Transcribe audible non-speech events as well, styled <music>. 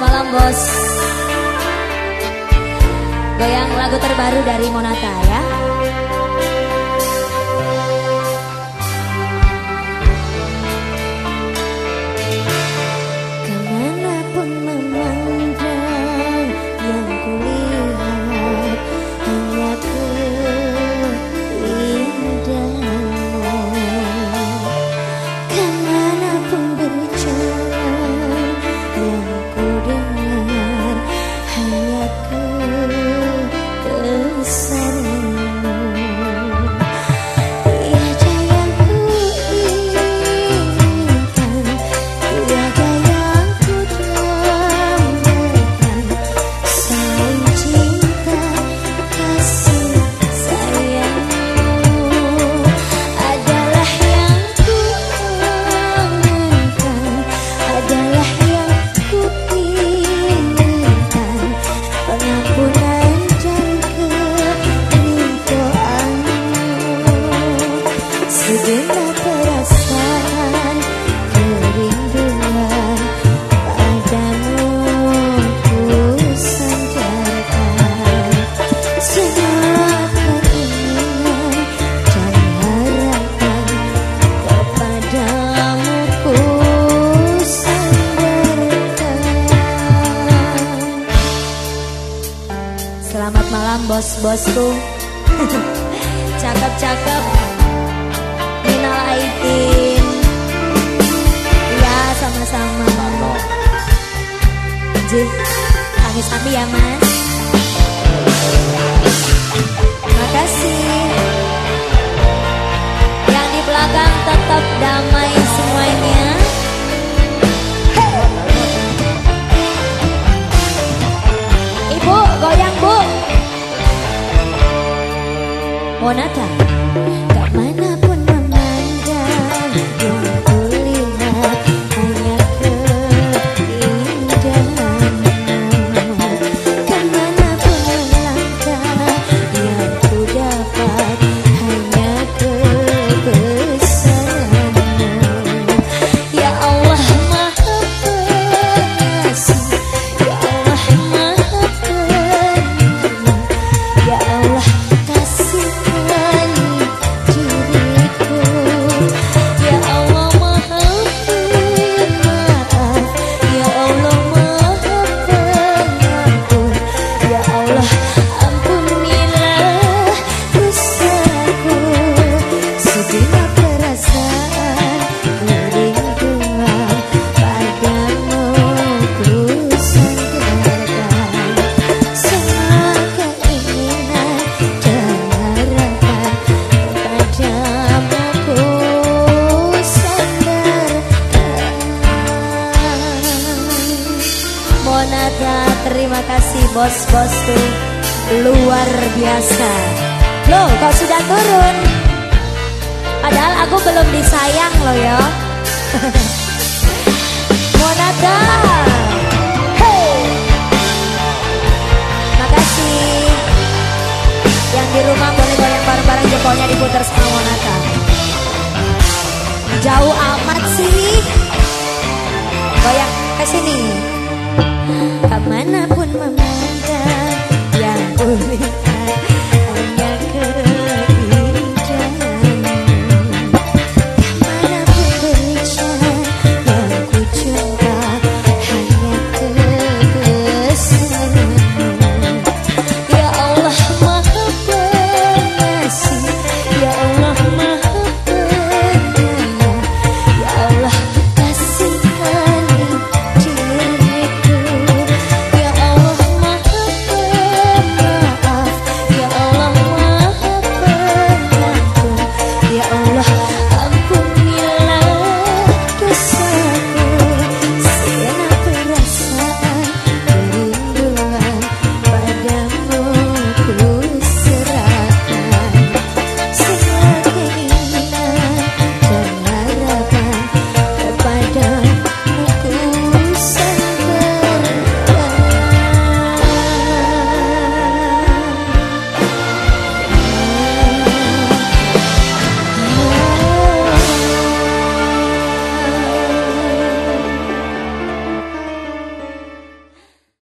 malam bos. Goyang lagu terbaru dari Monata ya bos-bosku <laughs> Cakep-cakep. Minal Aidin. Ya sama-sama. Jih Kami-kami ya mas. Makasih Yang di belakang tetap damai Monata terima kasih bos-bosku. Luar biasa. Loh kok sudah turun? Padahal aku belum disayang loh ya <laughs> Monata Hey! Makasih. Yang di rumah boleh goyang bareng-bareng jempolnya diputar sama Monata Jauh amat sih. Goyang ke sini ke mana pun memandang yang boleh